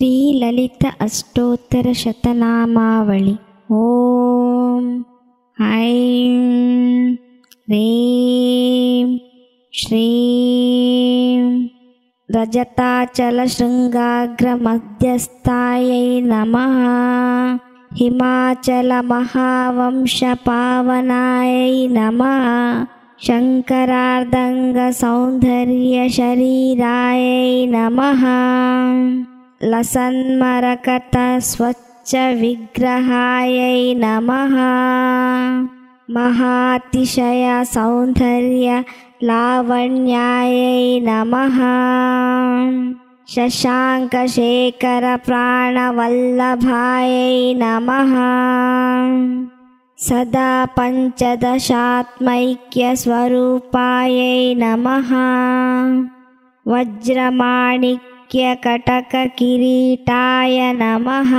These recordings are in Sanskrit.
श्रीललित अष्टोत्तरशतनामावळि ॐ ऐं ह्रीं श्रीं रजताचलशृङ्गाग्रमध्यस्थायै नमः हिमाचलमहावंशपावनायै नमः शङ्करार्दङ्गसौन्दर्यशरीरायै नमः लसन्मरकतस्वच्छविग्रहायै नमः। महातिशयसौन्दर्यलावण्यायै नमः। शशाङ्कशेखरप्राणवल्लभायै नमः। सदा पञ्चदशात्मैक्यस्वरूपायै नमः वज्रमाणिक्यकटककिरीटाय नमः।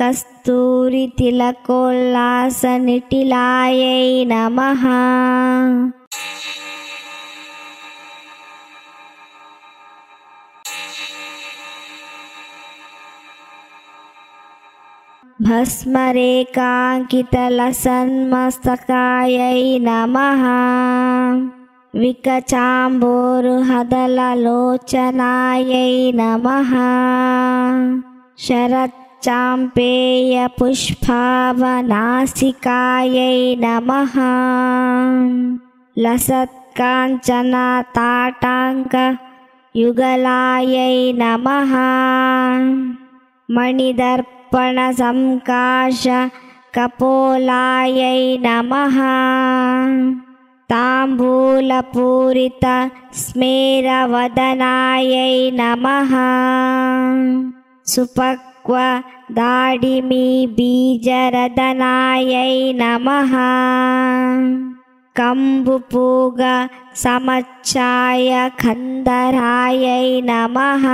कस्तूरितिलकोल्लासनिटिलायै नमः। भस्मरेकाङ्कितलसन्मस्तकायै नमः विकचाम्बोरुहदललोचनायै नमः। शरच्चाम्पेयपुष्पावनासिकायै नमः। लसत्काञ्चनताटाङ्कयुगलायै नमः। मणिदर्पणसंकाशकपोलायै नमः ताम्बूलपूरितस्मेरवदनायै नमः। सुपक्वदाडिमीबीजरदनायै नमः। कम्बुपूगसमच्छायखन्दरायै नमः।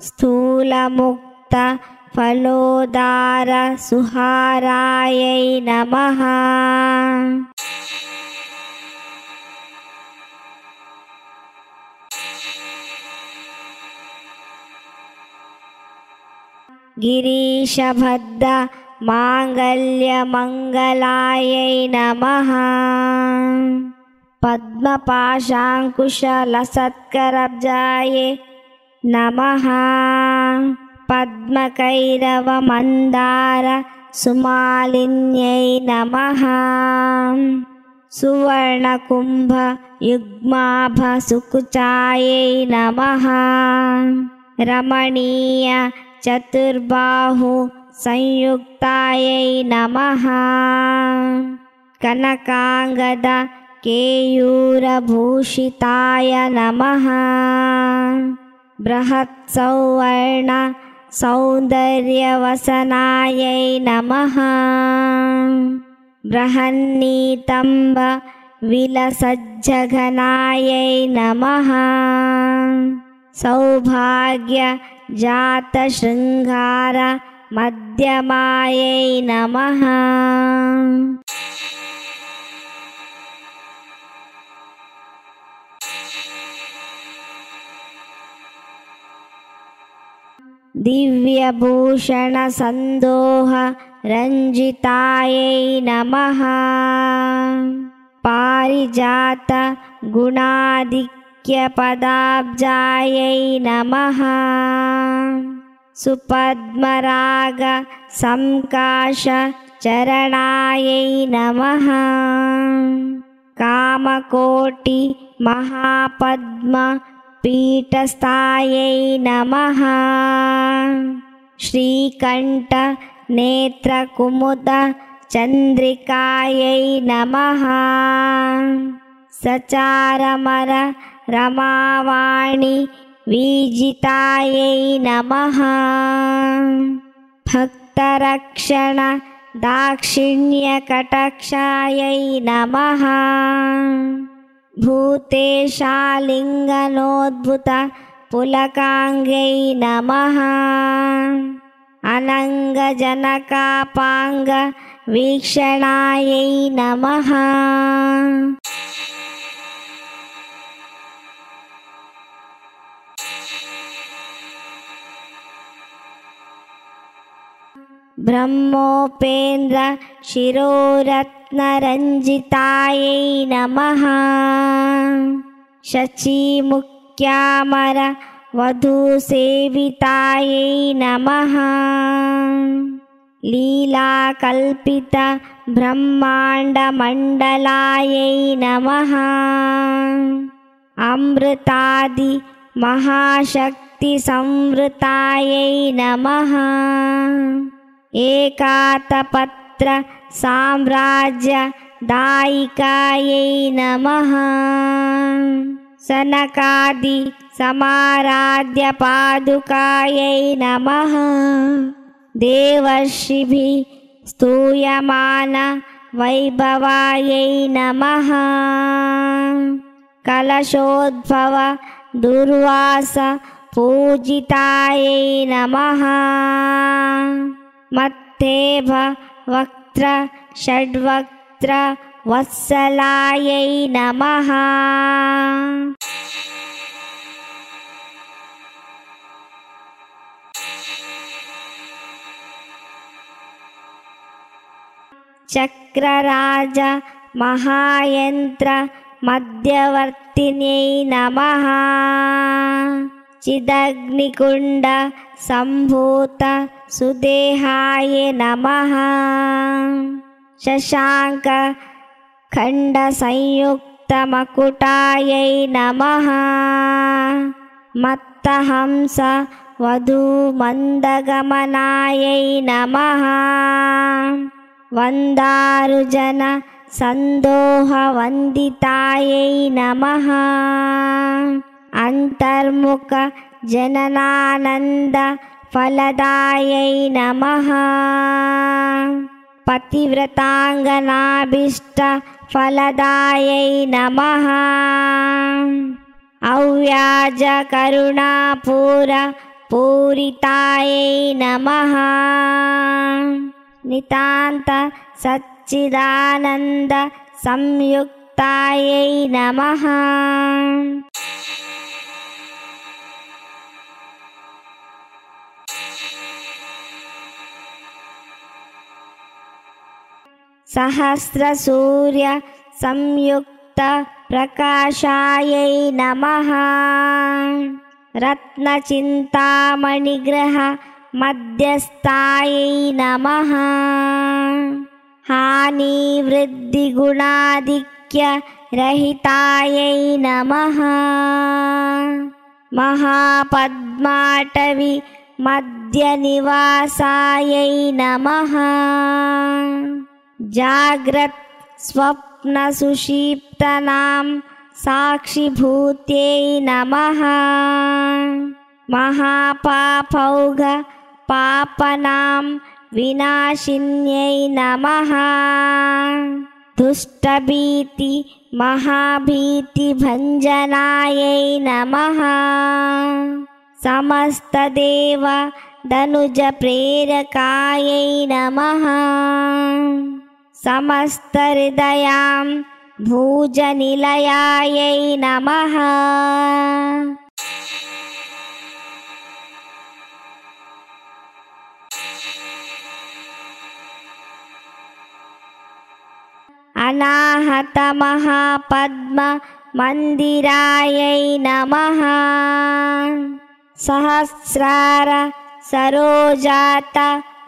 स्थूलमुक्तफलोदारसुहारायै नमः गिरीशभद्रमाङ्गल्यमङ्गलायै नमः। पद्मपाशाङ्कुशलसत्करब्जायै नमः। पद्मकैरवमन्दारसुमालिन्यै नमः। सुवर्णकुम्भयुग्माभसुकुचायै नमः। रमणीय चतुर्बाहु संयुक्तायै नमः। कनकाङ्गद केयूरभूषिताय नमः। बृहत्सौवर्ण सौन्दर्यवसनायै नमः। बृहन्नीतम्ब विलसज्जघनायै नमः सौभाग्यजातशृङ्गारमध्यमायै नमः। दिव्यभूषणसन्दोहरञ्जितायै नमः। पारिजातगुणाधिक्यपदाब्जायै नमः सुपद्मरागसंकाशचरणायै नमः। कामकोटिमहापद्मपीठस्थायै नमः। श्रीकण्ठनेत्रकुमुदचन्द्रिकायै नमः। सचारमर रमावाणि वीजितायै नमः। भक्तरक्षण दाक्षिण्यकटक्षायै नमः। भूतेशालिङ्गनोद्भुत पुलकाङ्गै नमः। अनङ्गजनकापाङ्गवीक्षणायै नमः ब्रह्मोपेन्द्र शिरोरत्नरञ्जितायै नमः। शचीमुख्यामर वधूसेवितायै नमः। लीलाकल्पित ब्रह्माण्डमण्डलायै नमः। अमृतादि महाशक्तिसंवृतायै नमः एकातपत्र साम्राज्यदायिकायै नमः। सनकादि समाराध्यपादुकायै नमः। देवर्षिभिः स्तूयमान वैभवायै नमः। कलशोद्भव दुर्वास पूजितायै नमः मत्तेभ वक्त्र षड्वक्त्र वत्सलायै नमः। चक्रराज महायन्त्र मध्यवर्तिन्यै नमः चिदग्निकुण्ड सम्भूत सुदेहाय नमः। शशाङ्क खण्डसंयुक्तमकुटायै नमः। मत्तहंस वधूमन्दगमनायै नमः। वन्दारुजन सन्दोहवन्दितायै नमः अन्तर्मुख जननानन्दफलदायै नमः। पतिव्रताङ्गनाभीष्टफलदायै नमः। अव्याजकरुणापूरपूरितायै नमः। नितान्त सच्चिदानन्द संयुक्तायै नमः सहस्रसूर्य संयुक्तप्रकाशायै नमः। रत्नचिन्तामणिग्रह मध्यस्थायै नमः। हानिवृद्धिगुणाधिक्यरहितायै नमः। महापद्माटवि मध्यनिवासायै नमः जाग्रत् स्वप्नसुषीप्तनां साक्षिभूत्यै नमः। महापापौघ पापनां विनाशिन्यै नमः। दुष्टभीति महाभीतिभञ्जनायै नमः। समस्तदेव दनुजप्रेरकायै नमः समस्तहृदयां भूजनिलयायै नमः। अनाहतमहापद्ममन्दिरायै नमः। सहस्रार सरोजात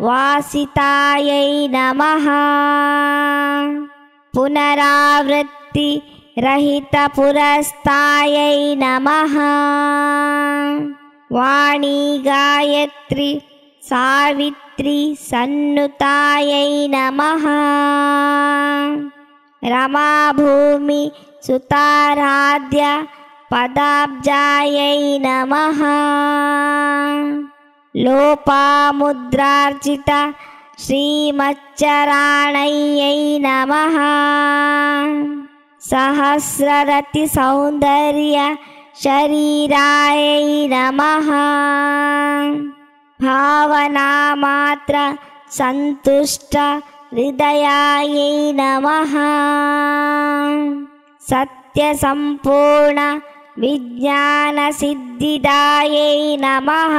वासितायै नमः। पुनरावृत्तिरहितपुरस्तायै नमः। वाणी गायत्री सावित्री सन्नुतायै नमः। रमाभूमि सुताराध्य पदाब्जायै नमः लोपामुद्रार्जित श्रीमच्चराणयै नमः। सहस्ररतिसौन्दर्य शरीरायै नमः। भावनामात्र सन्तुष्ट हृदयायै नमः। सत्यसम्पूर्ण विज्ञानसिद्धिदायै नमः।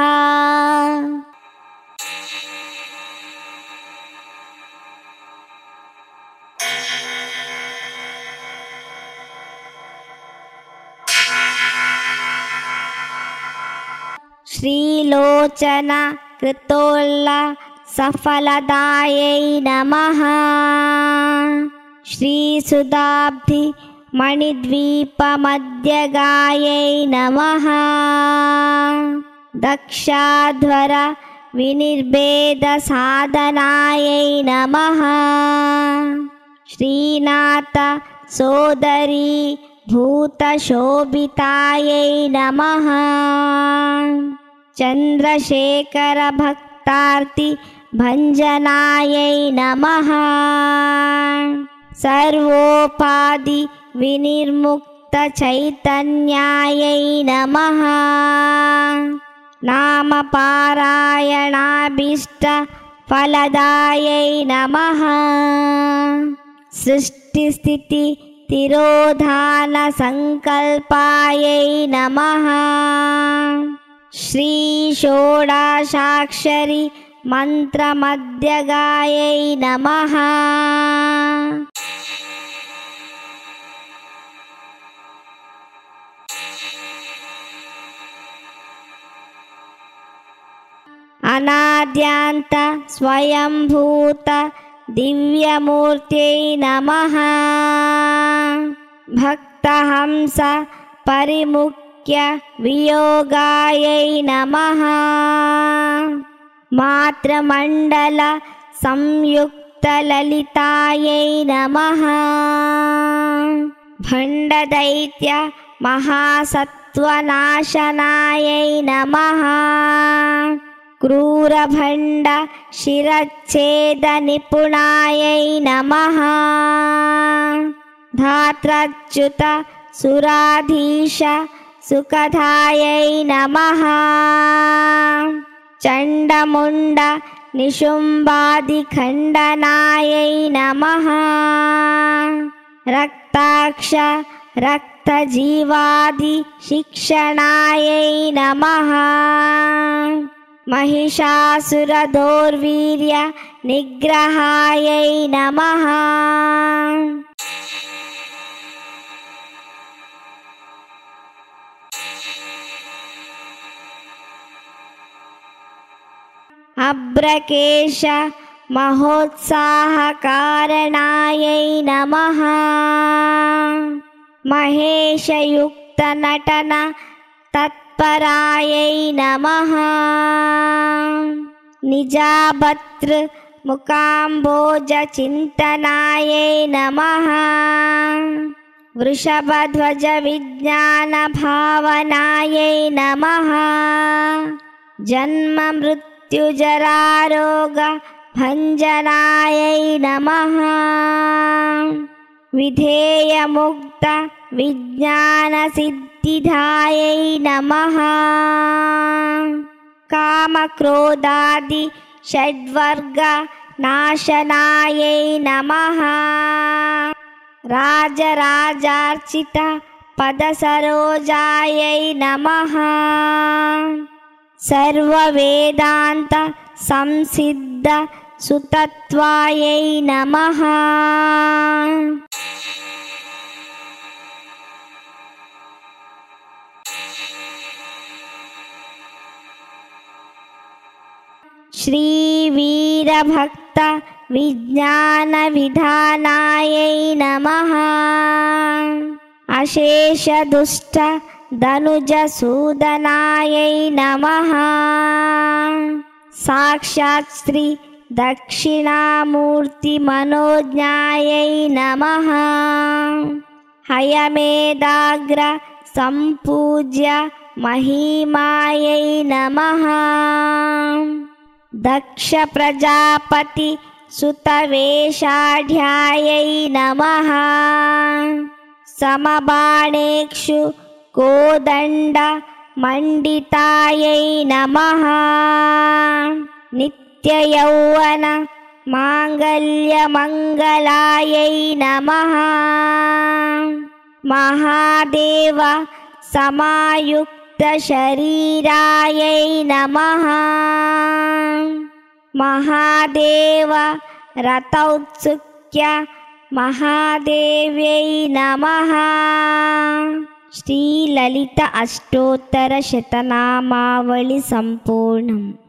श्रीलोचनकृतोल्लसफलदायै नमः। श्रीसुधाब्धि मणिद्वीपमध्यगायै नमः। दक्षाध्वर विनिर्भेदसाधनायै नमः। श्रीनाथ सोदरी भूतशोभितायै नमः। चन्द्रशेखरभक्तार्ति भञ्जनायै नमः। सर्वोपाधि विनिर्मुक्तचैतन्यायै नमः। नामपारायणाभीष्टफलदायै नमः। सृष्टिस्थिति तिरोधानसङ्कल्पायै नमः। श्रीषोडाशाक्षरि मन्त्रमध्यगायै नमः अनाद्यान्त स्वयंभूत दिव्यमूर्त्यै नमः। भक्तहंस परिमुख्य वियोगायै नमः। मातृमण्डल संयुक्तललितायै नमः। भण्डदैत्य महासत्त्वनाशनायै नमः क्रूरभण्ड शिरच्छेदनिपुणायै नमः। धात्रच्युत सुराधीश सुखधायै नमः। चण्डमुण्ड निशुम्बादिखण्डनायै नमः। रक्ताक्ष रक्तजीवादिशिक्षणायै नमः महिषासुरदौर्वीर्य निग्रहायै नमः। अब्रकेश महोत्साहकारणायै नमः। महेशयुक्तनटन तत्परायै नमः। निजाभतृ मुकाम्बोजचिन्तनायै नमः। वृषभध्वजविज्ञानभावनायै नमः। जन्ममृत्युजरारोगभञ्जनायै नमः। विधेयमुक्त विज्ञानसिद्धिधायै नमः। कामक्रोधादि षड्वर्गनाशनायै नमः। राजराजार्चित पदसरोजायै नमः। सर्ववेदान्त संसिद्ध सुतत्वायै नमः श्रीवीरभक्त विज्ञानविधानायै नमः। अशेषदुष्ट धनुजसूदनायै नमः। साक्षात् श्री दक्षिणामूर्तिमनोज्ञायै नमः। हयमेदाग्र सम्पूज्य महिमायै नमः दक्षप्रजापति सुतवेषाढ्यायै नमः। समबाणेक्षु कोदण्ड मण्डितायै नमः। नित्ययौवन माङ्गल्यमङ्गलायै नमः। महादेव समायुक्तशरीरायै नमः महादेव रथौत्सुक्य महादेव्यै नमः। श्रीललित अष्टोत्तरशतनामावळि सम्पूर्णम्